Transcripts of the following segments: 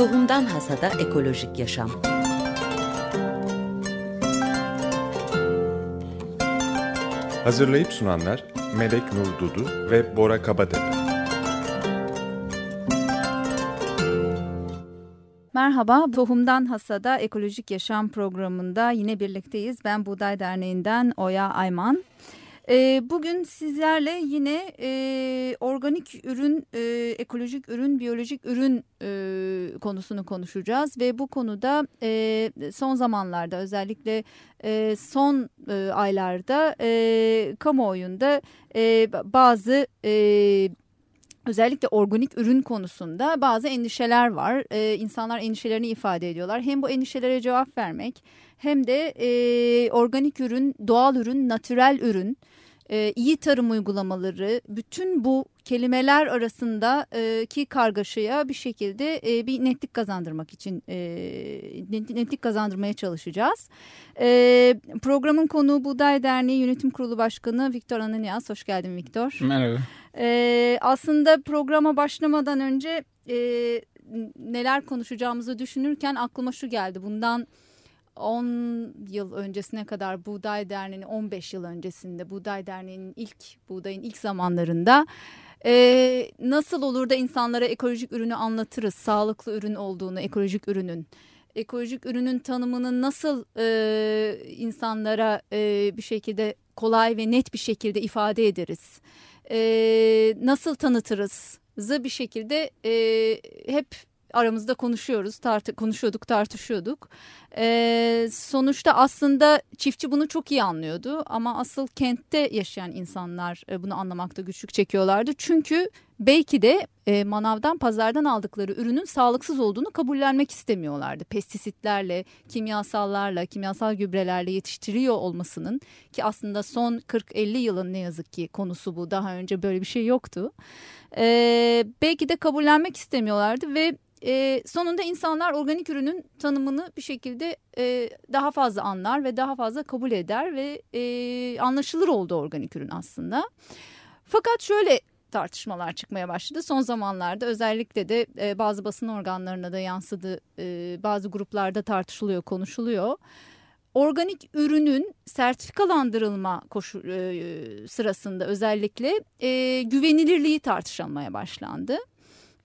Tohumdan Hasada Ekolojik Yaşam Hazırlayıp sunanlar Melek Nur Dudu ve Bora Kabatepe. Merhaba, Tohumdan Hasada Ekolojik Yaşam programında yine birlikteyiz. Ben Buğday Derneği'nden Oya Ayman. E, bugün sizlerle yine e, organik ürün, e, ekolojik ürün, biyolojik ürün e, konusunu konuşacağız. Ve bu konuda son zamanlarda özellikle son aylarda kamuoyunda bazı... E, özellikle organik ürün konusunda bazı endişeler var. Ee, insanlar endişelerini ifade ediyorlar. Hem bu endişelere cevap vermek hem de e, organik ürün, doğal ürün, natürel ürün e, iyi tarım uygulamaları bütün bu kelimeler arasındaki kargaşaya bir şekilde e, bir netlik kazandırmak için e, netlik kazandırmaya çalışacağız. E, programın konuğu Buğday Derneği Yönetim Kurulu Başkanı Viktor Ananias. Hoş geldin Viktor. Merhaba. E, aslında programa başlamadan önce e, neler konuşacağımızı düşünürken aklıma şu geldi. Bundan 10 yıl öncesine kadar Buğday Derneği'nin 15 yıl öncesinde Buğday Derneği'nin ilk buğdayın ilk zamanlarında e, nasıl olur da insanlara ekolojik ürünü anlatırız, sağlıklı ürün olduğunu, ekolojik ürünün. Ekolojik ürünün tanımını nasıl e, insanlara e, bir şekilde kolay ve net bir şekilde ifade ederiz? E, nasıl tanıtırız? bir şekilde e, hep aramızda konuşuyoruz, tart konuşuyorduk, tartışıyorduk. Ee, sonuçta aslında çiftçi bunu çok iyi anlıyordu ama asıl kentte yaşayan insanlar e, bunu anlamakta güçlük çekiyorlardı. Çünkü belki de e, manavdan, pazardan aldıkları ürünün sağlıksız olduğunu kabullenmek istemiyorlardı. Pestisitlerle, kimyasallarla, kimyasal gübrelerle yetiştiriyor olmasının ki aslında son 40-50 yılın ne yazık ki konusu bu. Daha önce böyle bir şey yoktu. Ee, belki de kabullenmek istemiyorlardı ve e, sonunda insanlar organik ürünün tanımını bir şekilde e, daha fazla anlar ve daha fazla kabul eder ve e, anlaşılır oldu organik ürün aslında. Fakat şöyle tartışmalar çıkmaya başladı. Son zamanlarda özellikle de e, bazı basın organlarına da yansıdı. E, bazı gruplarda tartışılıyor, konuşuluyor. Organik ürünün sertifikalandırılma koşu, e, sırasında özellikle e, güvenilirliği tartışılmaya başlandı.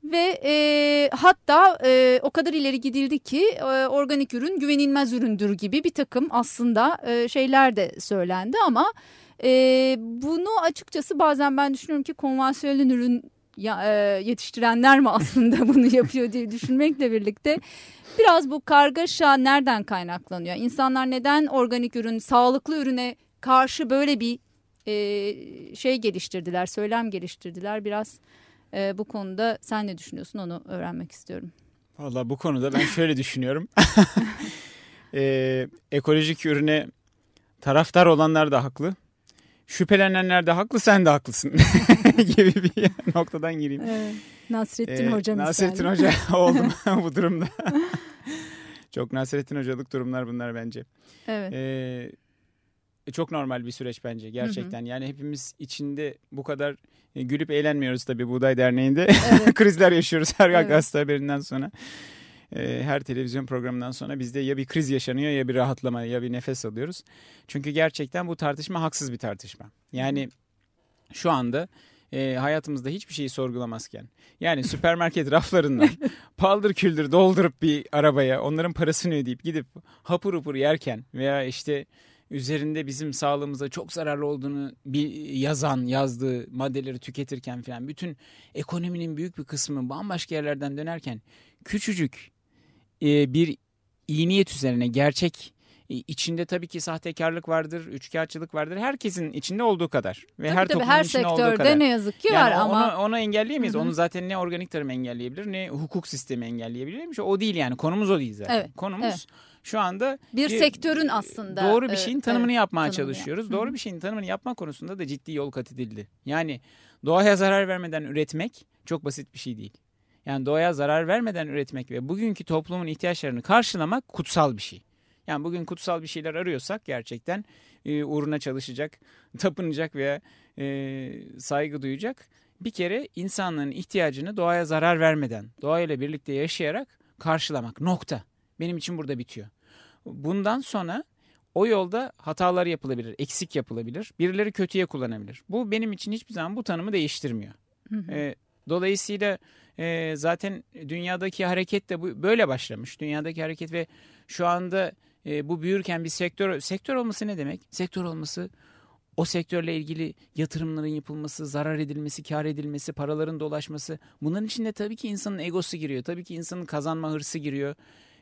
Ve e, hatta e, o kadar ileri gidildi ki e, organik ürün güvenilmez üründür gibi bir takım aslında e, şeyler de söylendi ama e, bunu açıkçası bazen ben düşünüyorum ki konvansiyonel ürün ya, e, yetiştirenler mi aslında bunu yapıyor diye düşünmekle birlikte biraz bu kargaşa nereden kaynaklanıyor? İnsanlar neden organik ürün, sağlıklı ürüne karşı böyle bir e, şey geliştirdiler, söylem geliştirdiler biraz e, bu konuda sen ne düşünüyorsun onu öğrenmek istiyorum. Valla bu konuda ben şöyle düşünüyorum. e, ekolojik ürüne taraftar olanlar da haklı. Şüphelenenler de haklı sen de haklısın gibi bir noktadan gireyim. Evet. Nasrettin ee, Hoca Nasrettin Hoca oldum bu durumda. Çok Nasrettin Hocalık durumlar bunlar bence. Evet. Ee, çok normal bir süreç bence gerçekten. Hı hı. Yani hepimiz içinde bu kadar e, gülüp eğlenmiyoruz tabii Buğday Derneği'nde. Evet. Krizler yaşıyoruz her evet. gazete haberinden sonra. E, her televizyon programından sonra bizde ya bir kriz yaşanıyor ya bir rahatlama ya bir nefes alıyoruz. Çünkü gerçekten bu tartışma haksız bir tartışma. Yani şu anda e, hayatımızda hiçbir şeyi sorgulamazken yani süpermarket raflarından paldır küldür doldurup bir arabaya onların parasını ödeyip gidip hapur hapur yerken veya işte üzerinde bizim sağlığımıza çok zararlı olduğunu bir yazan, yazdığı maddeleri tüketirken falan bütün ekonominin büyük bir kısmı bambaşka yerlerden dönerken küçücük e, bir iyi niyet üzerine gerçek e, içinde tabii ki sahtekarlık vardır, üçkağıtçılık vardır. Herkesin içinde olduğu kadar ve tabii her tabii, her içinde olduğu kadar. ne yazık ki yani var ama onu, onu engelleyemeyiz. Hı -hı. Onu zaten ne organik tarım engelleyebilir ne hukuk sistemi engelleyebilir. O değil yani. Konumuz o değil zaten. Evet. Konumuz evet şu anda bir, bir sektörün aslında doğru bir şeyin tanımını evet, yapmaya tanımını çalışıyoruz. Yap. Doğru bir şeyin tanımını yapma konusunda da ciddi yol kat edildi. Yani doğaya zarar vermeden üretmek çok basit bir şey değil. Yani doğaya zarar vermeden üretmek ve bugünkü toplumun ihtiyaçlarını karşılamak kutsal bir şey. Yani bugün kutsal bir şeyler arıyorsak gerçekten e, uğruna çalışacak, tapınacak veya e, saygı duyacak. Bir kere insanlığın ihtiyacını doğaya zarar vermeden, doğayla birlikte yaşayarak karşılamak. Nokta. Benim için burada bitiyor. Bundan sonra o yolda hatalar yapılabilir, eksik yapılabilir, birileri kötüye kullanabilir. Bu benim için hiçbir zaman bu tanımı değiştirmiyor. E, dolayısıyla e, zaten dünyadaki hareket de bu, böyle başlamış. Dünyadaki hareket ve şu anda e, bu büyürken bir sektör, sektör olması ne demek? Sektör olması o sektörle ilgili yatırımların yapılması, zarar edilmesi, kar edilmesi, paraların dolaşması. Bunların içinde tabii ki insanın egosu giriyor. Tabii ki insanın kazanma hırsı giriyor.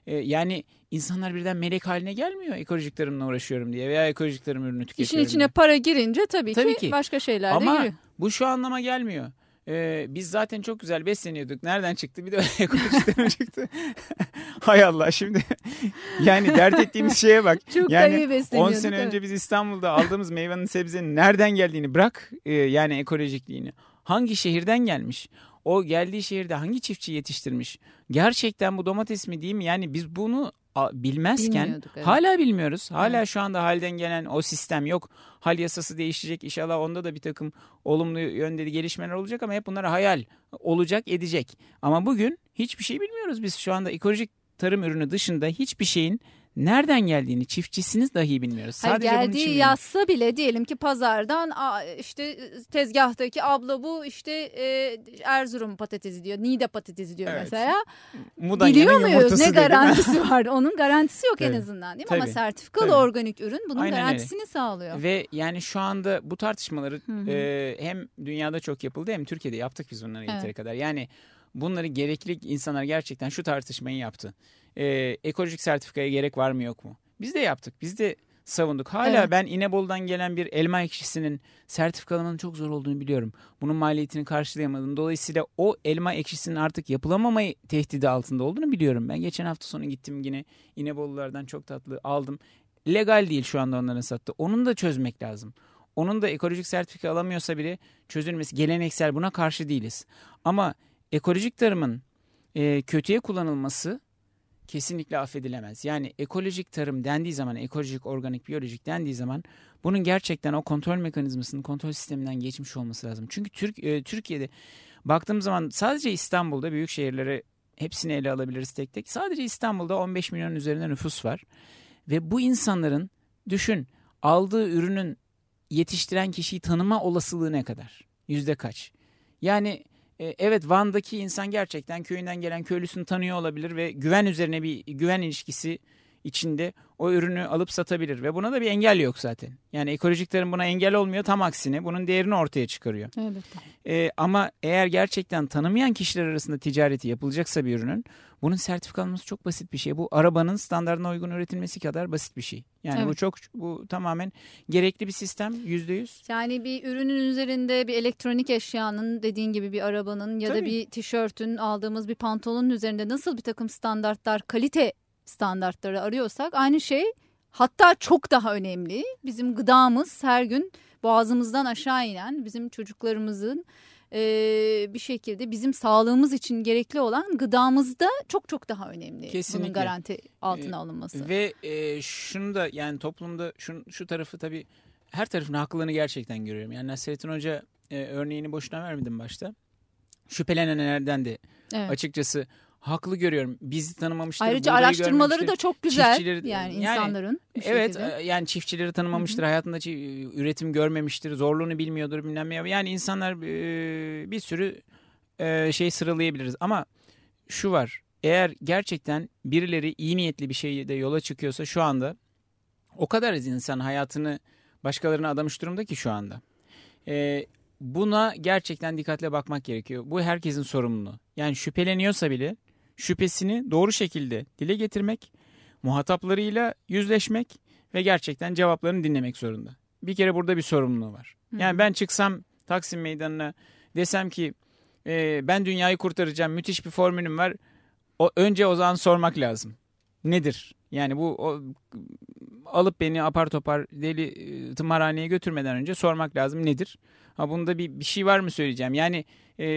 Ee, yani insanlar birden melek haline gelmiyor ekolojik tarımla uğraşıyorum diye veya ekolojik tarım ürünü tüketiyorum İşin içine diye. para girince tabii, Tabii ki, ki. başka şeyler de Ama giriyor. bu şu anlama gelmiyor. Ee, biz zaten çok güzel besleniyorduk. Nereden çıktı? Bir de ekolojik tarım çıktı. Hay Allah şimdi yani dert ettiğimiz şeye bak. Çok da yani iyi 10 besleniyorduk. sene evet. önce biz İstanbul'da aldığımız meyvenin sebzenin nereden geldiğini bırak e, yani ekolojikliğini. Hangi şehirden gelmiş? O geldiği şehirde hangi çiftçi yetiştirmiş? Gerçekten bu domates mi değil mi? Yani biz bunu bilmezken evet. hala bilmiyoruz. Hala şu anda halden gelen o sistem yok. Hal yasası değişecek. İnşallah onda da bir takım olumlu yönde gelişmeler olacak ama hep bunlar hayal olacak edecek. Ama bugün hiçbir şey bilmiyoruz biz şu anda ekolojik tarım ürünü dışında hiçbir şeyin nereden geldiğini çiftçisiniz dahi bilmiyoruz. Hayır, Sadece bunun için geldiği yazsa bile diyelim ki pazardan "Aa, işte tezgahtaki abla bu işte e, Erzurum patatesi diyor, Niğde patatesi diyor Evet. mesela. Mudanya'nın Biliyor muyuz ne garantisi var? Onun garantisi yok en Tabii. azından değil mi? Ama Tabii. sertifikalı Tabii. organik ürün bunun Aynen öyle. garantisini sağlıyor. Ve yani şu anda bu tartışmaları Hı hı. e, hem dünyada çok yapıldı hem Türkiye'de yaptık biz bunları Evet. yeteri kadar. Yani bunları gerekli insanlar gerçekten şu tartışmayı yaptı. E, ekolojik sertifikaya gerek var mı yok mu? Biz de yaptık. Biz de savunduk. Hala Evet. ben İnebolu'dan gelen bir elma ekşisinin sertifikalamanın çok zor olduğunu biliyorum. Bunun maliyetini karşılayamadım. Dolayısıyla o elma ekşisinin artık yapılamamayı tehdidi altında olduğunu biliyorum. Ben geçen hafta sonu gittim yine İnebolulardan çok tatlı aldım. Legal değil şu anda onların sattığı. Onun da çözmek lazım. Onun da ekolojik sertifika alamıyorsa bile çözülmesi geleneksel buna karşı değiliz. Ama ekolojik tarımın e, kötüye kullanılması kesinlikle affedilemez. Yani ekolojik tarım dendiği zaman, ekolojik, organik, biyolojik dendiği zaman bunun gerçekten o kontrol mekanizmasının kontrol sisteminden geçmiş olması lazım. Çünkü Türk e, Türkiye'de baktığım zaman sadece İstanbul'da büyük şehirleri hepsini ele alabiliriz tek tek. Sadece İstanbul'da 15 milyon üzerinde nüfus var. Ve bu insanların düşün aldığı ürünün yetiştiren kişiyi tanıma olasılığı ne kadar? Yüzde kaç? Yani e, evet Van'daki insan gerçekten köyünden gelen köylüsünü tanıyor olabilir ve güven üzerine bir güven ilişkisi içinde o ürünü alıp satabilir ve buna da bir engel yok zaten. Yani ekolojik tarım buna engel olmuyor tam aksine bunun değerini ortaya çıkarıyor. Evet. E, ama eğer gerçekten tanımayan kişiler arasında ticareti yapılacaksa bir ürünün bunun sertifika alınması çok basit bir şey. Bu arabanın standartına uygun üretilmesi kadar basit bir şey. Yani bu Evet. çok bu tamamen gerekli bir sistem yüzde yüz. Yani bir ürünün üzerinde bir elektronik eşyanın dediğin gibi bir arabanın ya da Tabii. bir tişörtün aldığımız bir pantolonun üzerinde nasıl bir takım standartlar kalite standartları arıyorsak aynı şey hatta çok daha önemli bizim gıdamız her gün boğazımızdan aşağı inen bizim çocuklarımızın eee, bir şekilde bizim sağlığımız için gerekli olan gıdamızda çok çok daha önemli Kesinlikle. bunun garanti altına alınması. Ve e, şunu da yani toplumda şu, şu tarafı tabii her tarafın haklılığını gerçekten görüyorum. Yani Nasrettin Hoca e, örneğini boşuna vermedim başta. Şüphelenenlerden de Evet. açıkçası haklı görüyorum. Bizi tanımamıştır. Ayrıca araştırmaları da çok güzel Çiftçileri- yani yani- insanların. bir Evet şekilde. e, yani çiftçileri tanımamıştır, hayatında çi- üretim görmemiştir, zorluğunu bilmiyordur bilmem ne. Yani insanlar e, bir sürü e, şey sıralayabiliriz ama şu var. Eğer gerçekten birileri iyi niyetli bir şeyde yola çıkıyorsa şu anda o kadar az insan hayatını başkalarına adamış durumda ki şu anda. E, buna gerçekten dikkatle bakmak gerekiyor. Bu herkesin sorumluluğu. Yani şüpheleniyorsa bile şüphesini doğru şekilde dile getirmek, muhataplarıyla yüzleşmek ve gerçekten cevaplarını dinlemek zorunda. Bir kere burada bir sorumluluğu var. Yani ben çıksam Taksim Meydanı'na desem ki e, ben dünyayı kurtaracağım müthiş bir formülüm var. O, önce o zaman sormak lazım. Nedir? Yani bu o, alıp beni apar topar deli e, tımarhaneye götürmeden önce sormak lazım nedir? Ha bunda bir, bir şey var mı söyleyeceğim? Yani e,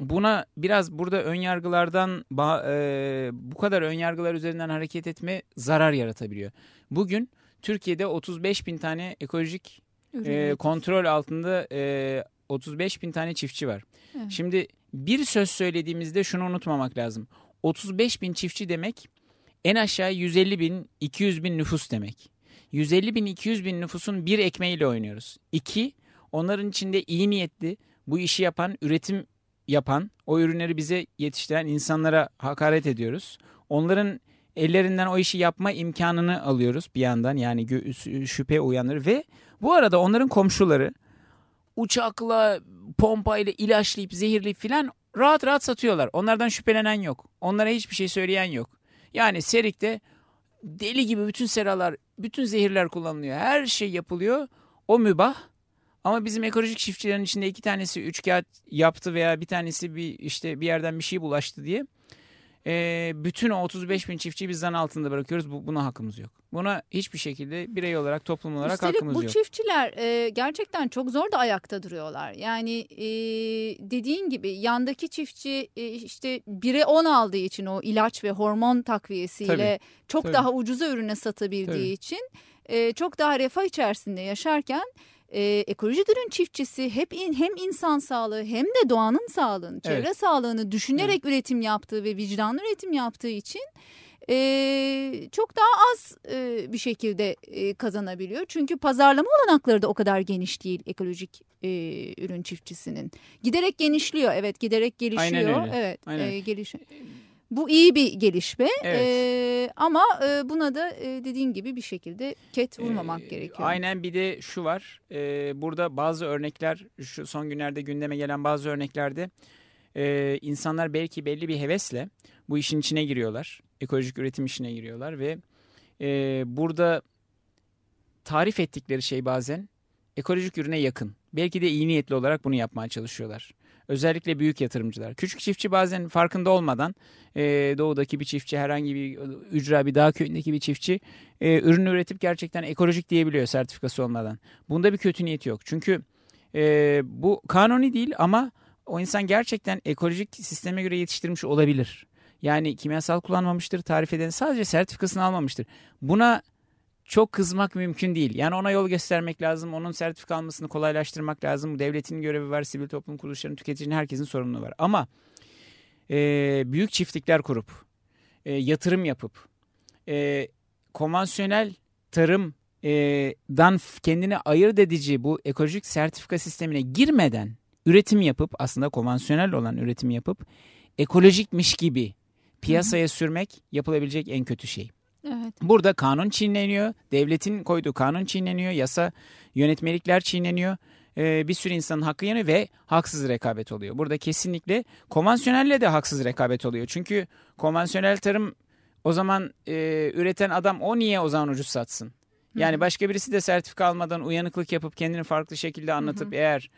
buna biraz burada ön yargılardan ba- e, bu kadar ön yargılar üzerinden hareket etme zarar yaratabiliyor. Bugün Türkiye'de 35 bin tane ekolojik Ürün e, kontrol altında e, 35 bin tane çiftçi var. Evet. Şimdi bir söz söylediğimizde şunu unutmamak lazım. 35 bin çiftçi demek en aşağı 150 bin 200 bin nüfus demek. 150 bin 200 bin nüfusun bir ekmeğiyle oynuyoruz. İki, onların içinde iyi niyetli bu işi yapan, üretim yapan, o ürünleri bize yetiştiren insanlara hakaret ediyoruz. Onların ellerinden o işi yapma imkanını alıyoruz bir yandan yani şüphe uyanır ve bu arada onların komşuları uçakla, pompayla ilaçlayıp zehirleyip filan rahat rahat satıyorlar. Onlardan şüphelenen yok. Onlara hiçbir şey söyleyen yok. Yani Serik'te deli gibi bütün seralar, bütün zehirler kullanılıyor. Her şey yapılıyor. O mübah. Ama bizim ekolojik çiftçilerin içinde iki tanesi üç kağıt yaptı veya bir tanesi bir işte bir yerden bir şey bulaştı diye e, bütün o 35 bin çiftçiyi bizden altında bırakıyoruz. Bu, buna hakkımız yok. Buna hiçbir şekilde birey olarak toplum olarak Üstelik hakkımız bu yok. bu çiftçiler e, gerçekten çok zor da ayakta duruyorlar. Yani e, dediğin gibi yandaki çiftçi e, işte bire 10 aldığı için o ilaç ve hormon takviyesiyle tabii, çok tabii. daha ucuza ürüne satabildiği tabii. için e, çok daha refah içerisinde yaşarken e, ekolojik ürün çiftçisi hep in, hem insan sağlığı hem de doğanın sağlığını, çevre evet. sağlığını düşünerek evet. üretim yaptığı ve vicdanlı üretim yaptığı için e, çok daha az e, bir şekilde e, kazanabiliyor. Çünkü pazarlama olanakları da o kadar geniş değil ekolojik e, ürün çiftçisinin. Giderek genişliyor evet giderek gelişiyor. Aynen öyle. Evet Aynen. E, gelişiyor. Bu iyi bir gelişme evet. ee, ama e, buna da e, dediğin gibi bir şekilde ket vurmamak ee, gerekiyor. Aynen bir de şu var e, burada bazı örnekler şu son günlerde gündeme gelen bazı örneklerde e, insanlar belki belli bir hevesle bu işin içine giriyorlar. Ekolojik üretim işine giriyorlar ve e, burada tarif ettikleri şey bazen ekolojik ürüne yakın. Belki de iyi niyetli olarak bunu yapmaya çalışıyorlar. Özellikle büyük yatırımcılar. Küçük çiftçi bazen farkında olmadan e, doğudaki bir çiftçi herhangi bir ücra bir dağ köyündeki bir çiftçi e, ürünü üretip gerçekten ekolojik diyebiliyor sertifikası olmadan. Bunda bir kötü niyeti yok. Çünkü e, bu kanuni değil ama o insan gerçekten ekolojik sisteme göre yetiştirmiş olabilir. Yani kimyasal kullanmamıştır, tarif eden sadece sertifikasını almamıştır. Buna çok kızmak mümkün değil. Yani ona yol göstermek lazım. Onun sertifika almasını kolaylaştırmak lazım. Devletin görevi var. Sivil toplum kuruluşlarının, tüketicinin herkesin sorumluluğu var. Ama e, büyük çiftlikler kurup, e, yatırım yapıp, e, konvansiyonel tarımdan e, kendini ayırt edici bu ekolojik sertifika sistemine girmeden üretim yapıp aslında konvansiyonel olan üretim yapıp ekolojikmiş gibi piyasaya Hı-hı. sürmek yapılabilecek en kötü şey. Evet. Burada kanun çiğneniyor. Devletin koyduğu kanun çiğneniyor. Yasa yönetmelikler çiğneniyor. Ee, bir sürü insanın hakkı yanıyor ve haksız rekabet oluyor. Burada kesinlikle konvansiyonelle de haksız rekabet oluyor. Çünkü konvansiyonel tarım o zaman e, üreten adam o niye o zaman ucuz satsın? Yani başka birisi de sertifika almadan uyanıklık yapıp kendini farklı şekilde anlatıp Hı-hı. eğer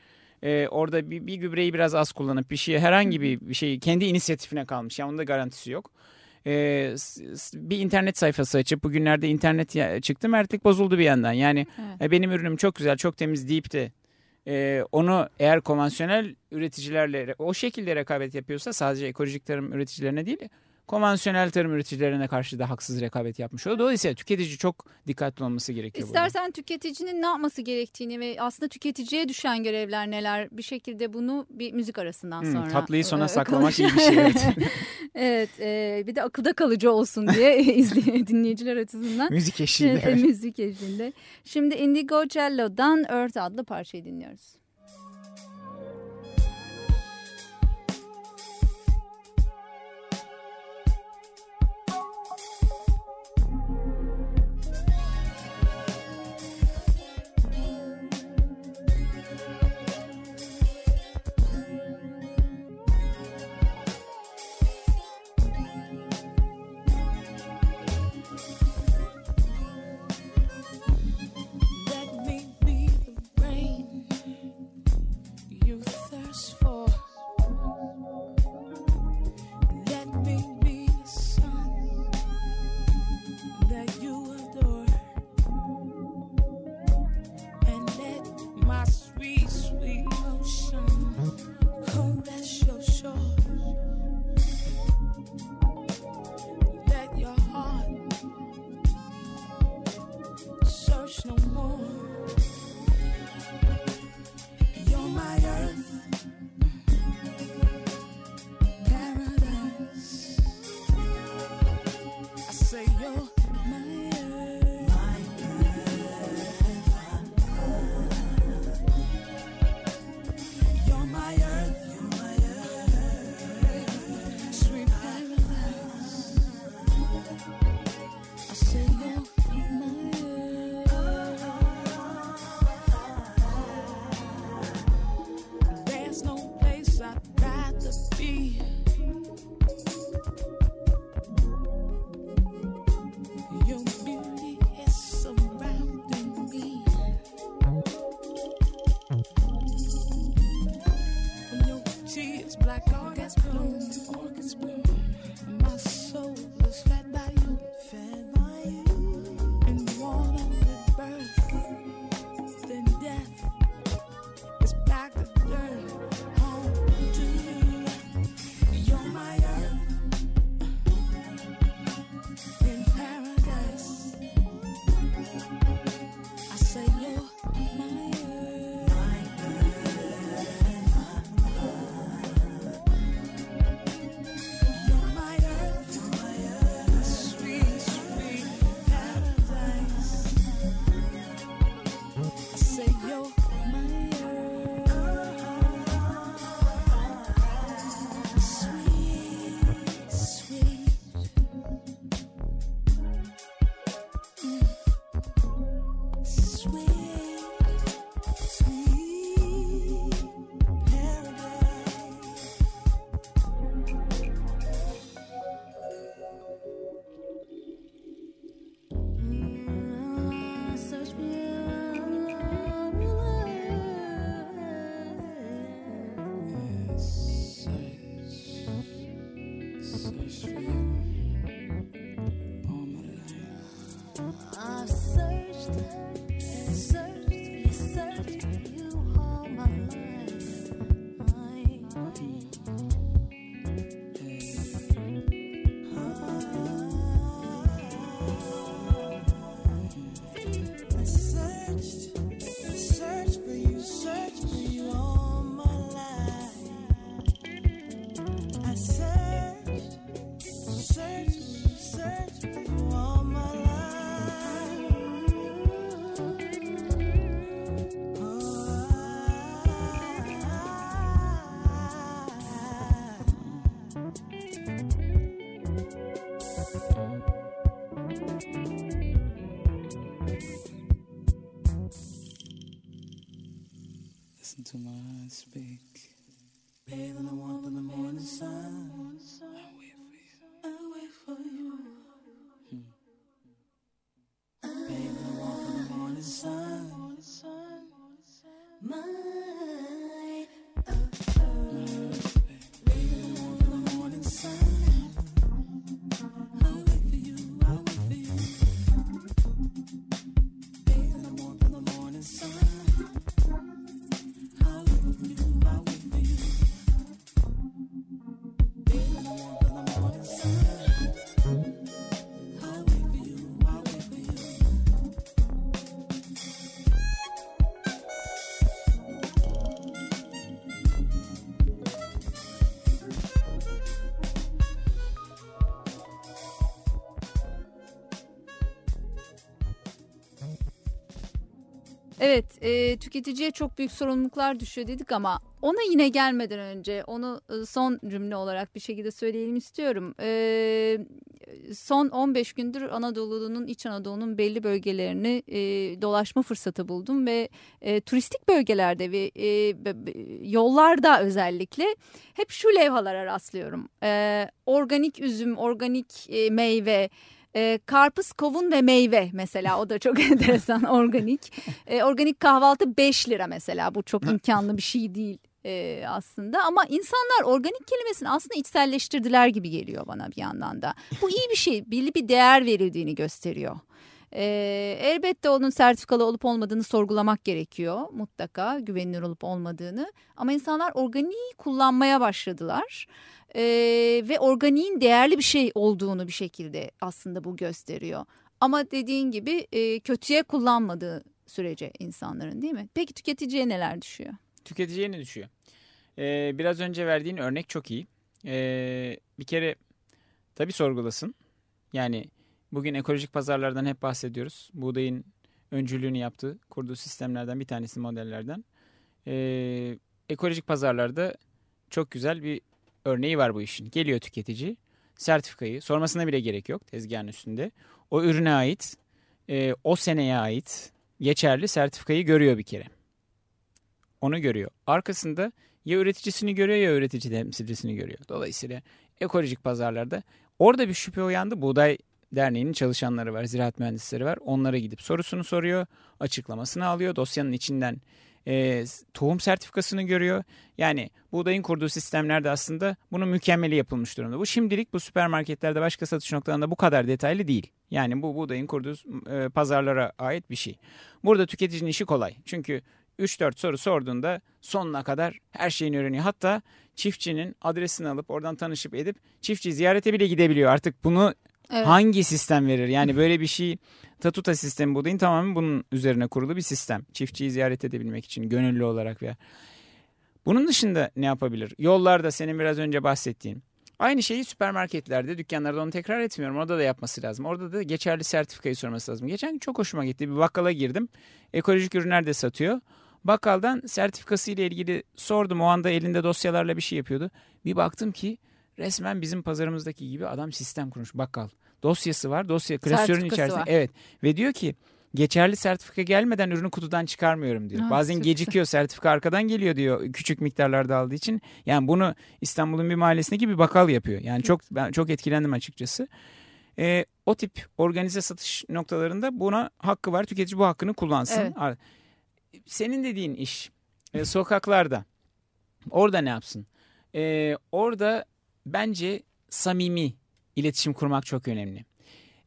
e, orada bir, bir gübreyi biraz az kullanıp bir şey herhangi bir, bir şeyi kendi inisiyatifine kalmış. Yani onun da garantisi yok e, bir internet sayfası açıp bugünlerde internet çıktı mertlik bozuldu bir yandan. Yani evet. e, benim ürünüm çok güzel çok temiz deyip de e, onu eğer konvansiyonel üreticilerle o şekilde rekabet yapıyorsa sadece ekolojik tarım üreticilerine değil konvansiyonel tarım üreticilerine karşı da haksız rekabet yapmış oluyor. Dolayısıyla tüketici çok dikkatli olması gerekiyor. İstersen burada. tüketicinin ne yapması gerektiğini ve aslında tüketiciye düşen görevler neler bir şekilde bunu bir müzik arasından hmm, sonra. Tatlıyı sona saklamak iyi bir şey. Evet, evet e, bir de akılda kalıcı olsun diye izleyen dinleyiciler açısından. müzik eşliğinde. müzik eşliğinde. Şimdi Indigo Cello'dan Earth adlı parçayı dinliyoruz. searched, searched, searched, searched you. Listen to my speak. speak. in the warmth of the morning sun. Evet, e, tüketiciye çok büyük sorumluluklar düşüyor dedik ama ona yine gelmeden önce onu e, son cümle olarak bir şekilde söyleyelim istiyorum. E, son 15 gündür Anadolu'nun, İç Anadolu'nun belli bölgelerini e, dolaşma fırsatı buldum ve e, turistik bölgelerde ve e, yollarda özellikle hep şu levhalara rastlıyorum. E, organik üzüm, organik e, meyve e, karpuz, kavun ve meyve mesela o da çok enteresan organik. E, organik kahvaltı 5 lira mesela bu çok imkanlı bir şey değil e, aslında. Ama insanlar organik kelimesini aslında içselleştirdiler gibi geliyor bana bir yandan da. Bu iyi bir şey, belli bir değer verildiğini gösteriyor. E, elbette onun sertifikalı olup olmadığını sorgulamak gerekiyor mutlaka güvenilir olup olmadığını. Ama insanlar organiği kullanmaya başladılar e, ve organiğin değerli bir şey olduğunu bir şekilde aslında bu gösteriyor. Ama dediğin gibi e, kötüye kullanmadığı sürece insanların değil mi? Peki tüketiciye neler düşüyor? Tüketiciye ne düşüyor? Ee, biraz önce verdiğin örnek çok iyi. Ee, bir kere tabii sorgulasın. Yani bugün ekolojik pazarlardan hep bahsediyoruz. Buğdayın öncülüğünü yaptığı, kurduğu sistemlerden bir tanesi modellerden. Ee, ekolojik pazarlarda çok güzel bir örneği var bu işin. Geliyor tüketici sertifikayı sormasına bile gerek yok tezgahın üstünde. O ürüne ait e, o seneye ait geçerli sertifikayı görüyor bir kere. Onu görüyor. Arkasında ya üreticisini görüyor ya üretici temsilcisini görüyor. Dolayısıyla ekolojik pazarlarda orada bir şüphe uyandı. Buğday Derneği'nin çalışanları var, ziraat mühendisleri var. Onlara gidip sorusunu soruyor, açıklamasını alıyor. Dosyanın içinden e, tohum sertifikasını görüyor. Yani buğdayın kurduğu sistemlerde aslında bunun mükemmeli yapılmış durumda. Bu şimdilik bu süpermarketlerde başka satış noktalarında bu kadar detaylı değil. Yani bu buğdayın kurduğu e, pazarlara ait bir şey. Burada tüketicinin işi kolay. Çünkü 3-4 soru sorduğunda sonuna kadar her şeyini öğreniyor. Hatta çiftçinin adresini alıp oradan tanışıp edip çiftçi ziyarete bile gidebiliyor. Artık bunu Evet. Hangi sistem verir? Yani böyle bir şey Tatuta sistemi bu değil tamamen bunun üzerine kurulu bir sistem. Çiftçiyi ziyaret edebilmek için gönüllü olarak veya bunun dışında ne yapabilir? Yollarda senin biraz önce bahsettiğin. Aynı şeyi süpermarketlerde, dükkanlarda onu tekrar etmiyorum. Orada da yapması lazım. Orada da geçerli sertifikayı sorması lazım. Geçen çok hoşuma gitti. Bir bakkala girdim. Ekolojik ürünler de satıyor. Bakkaldan sertifikası ile ilgili sordum. O anda elinde dosyalarla bir şey yapıyordu. Bir baktım ki resmen bizim pazarımızdaki gibi adam sistem kurmuş bakkal. Dosyası var. Dosya klasörün içerisinde. Var. Evet. Ve diyor ki geçerli sertifika gelmeden ürünü kutudan çıkarmıyorum diyor. Ha, Bazen gecikiyor sertifika arkadan geliyor diyor küçük miktarlarda aldığı için. Yani bunu İstanbul'un bir mahallesindeki bir bakkal yapıyor. Yani çok ben çok etkilendim açıkçası. Ee, o tip organize satış noktalarında buna hakkı var. Tüketici bu hakkını kullansın. Evet. Senin dediğin iş e, sokaklarda orada ne yapsın? Ee, orada bence samimi iletişim kurmak çok önemli.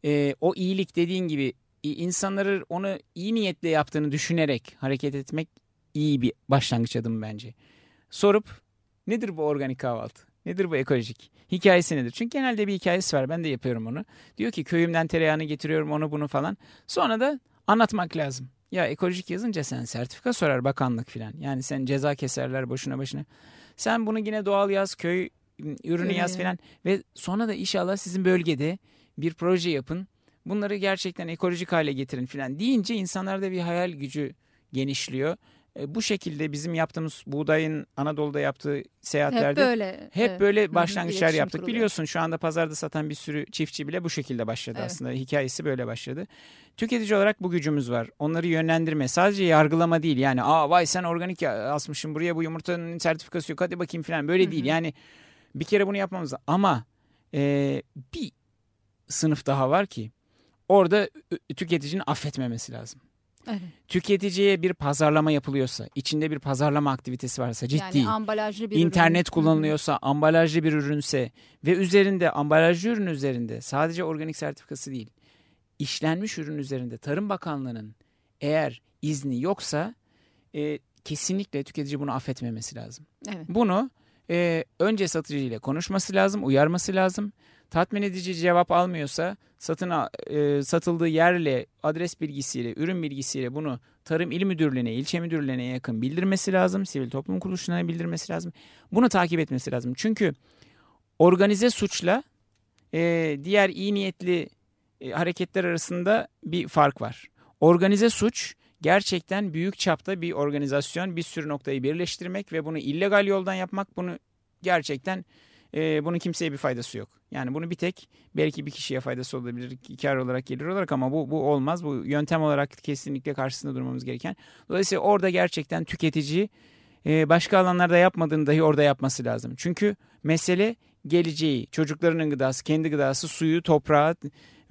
E, o iyilik dediğin gibi insanları onu iyi niyetle yaptığını düşünerek hareket etmek iyi bir başlangıç adım bence. Sorup nedir bu organik kahvaltı? Nedir bu ekolojik? Hikayesi nedir? Çünkü genelde bir hikayesi var. Ben de yapıyorum onu. Diyor ki köyümden tereyağını getiriyorum onu bunu falan. Sonra da anlatmak lazım. Ya ekolojik yazınca sen sertifika sorar bakanlık falan. Yani sen ceza keserler boşuna başına. Sen bunu yine doğal yaz, köy ürünü Öyle yaz falan. Ve sonra da inşallah sizin bölgede bir proje yapın. Bunları gerçekten ekolojik hale getirin falan deyince insanlarda bir hayal gücü genişliyor. E, bu şekilde bizim yaptığımız buğdayın Anadolu'da yaptığı seyahatlerde hep böyle, hep evet. böyle başlangıçlar yaptık. Kuruluyor. Biliyorsun şu anda pazarda satan bir sürü çiftçi bile bu şekilde başladı evet. aslında. Hikayesi böyle başladı. Tüketici olarak bu gücümüz var. Onları yönlendirme. Sadece yargılama değil. Yani aa vay sen organik asmışsın buraya bu yumurtanın sertifikası yok hadi bakayım falan. Böyle Hı-hı. değil. Yani bir kere bunu yapmamız lazım. Ama e, bir sınıf daha var ki orada tüketicinin affetmemesi lazım. Evet. Tüketiciye bir pazarlama yapılıyorsa, içinde bir pazarlama aktivitesi varsa ciddi, yani ambalajlı bir internet ürün. kullanılıyorsa, ambalajlı bir ürünse ve üzerinde ambalajlı ürün üzerinde sadece organik sertifikası değil, işlenmiş ürün üzerinde Tarım Bakanlığı'nın eğer izni yoksa e, kesinlikle tüketici bunu affetmemesi lazım. Evet. Bunu e, önce satıcı ile konuşması lazım, uyarması lazım tatmin edici cevap almıyorsa satın e, satıldığı yerle adres bilgisiyle, ürün bilgisiyle bunu Tarım İl Müdürlüğü'ne, ilçe müdürlüğüne yakın bildirmesi lazım. Sivil toplum kuruluşlarına bildirmesi lazım. Bunu takip etmesi lazım. Çünkü organize suçla e, diğer iyi niyetli e, hareketler arasında bir fark var. Organize suç gerçekten büyük çapta bir organizasyon, bir sürü noktayı birleştirmek ve bunu illegal yoldan yapmak bunu gerçekten e, bunun kimseye bir faydası yok. Yani bunu bir tek belki bir kişiye faydası olabilir kar olarak gelir olarak ama bu, bu olmaz. Bu yöntem olarak kesinlikle karşısında durmamız gereken. Dolayısıyla orada gerçekten tüketici e, başka alanlarda yapmadığını dahi orada yapması lazım. Çünkü mesele geleceği, çocuklarının gıdası, kendi gıdası, suyu, toprağı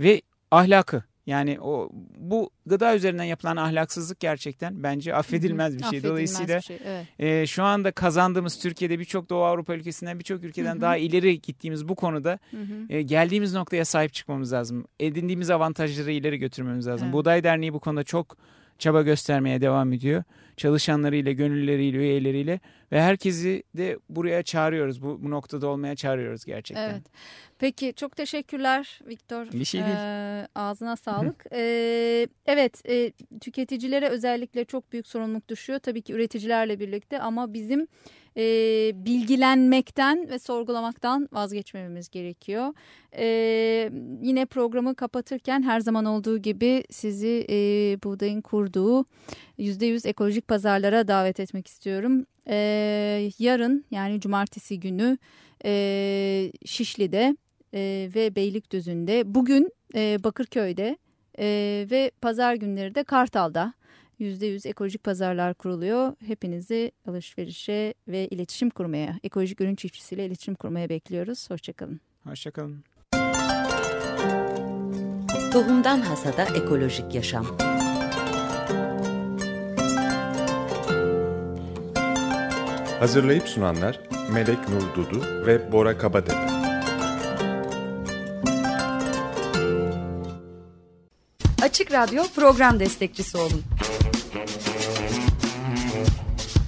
ve ahlakı. Yani o bu gıda üzerinden yapılan ahlaksızlık gerçekten bence affedilmez bir şey. Affedilmez Dolayısıyla bir şey, evet. e, şu anda kazandığımız Türkiye'de birçok Doğu Avrupa ülkesinden birçok ülkeden daha ileri gittiğimiz bu konuda e, geldiğimiz noktaya sahip çıkmamız lazım. Edindiğimiz avantajları ileri götürmemiz lazım. Evet. Buğday Derneği bu konuda çok çaba göstermeye devam ediyor. Çalışanlarıyla, gönülleriyle, üyeleriyle ve herkesi de buraya çağırıyoruz. Bu, bu noktada olmaya çağırıyoruz gerçekten. Evet. Peki çok teşekkürler Viktor. Bir şey değil. Ee, ağzına sağlık. ee, evet e, tüketicilere özellikle çok büyük sorumluluk düşüyor. Tabii ki üreticilerle birlikte ama bizim e, bilgilenmekten ve sorgulamaktan vazgeçmememiz gerekiyor. E, yine programı kapatırken her zaman olduğu gibi sizi e, Buğday'ın kurduğu %100 ekolojik pazarlara davet etmek istiyorum. E, yarın yani cumartesi günü e, Şişli'de e, ve Beylikdüzü'nde bugün e, Bakırköy'de e, ve pazar günleri de Kartal'da %100 ekolojik pazarlar kuruluyor. Hepinizi alışverişe ve iletişim kurmaya, ekolojik ürün çiftçisiyle iletişim kurmaya bekliyoruz. Hoşçakalın. Hoşçakalın. Tohumdan Hasada Ekolojik Yaşam Hazırlayıp sunanlar Melek Nur Dudu ve Bora Kabadepe. Açık Radyo program destekçisi olun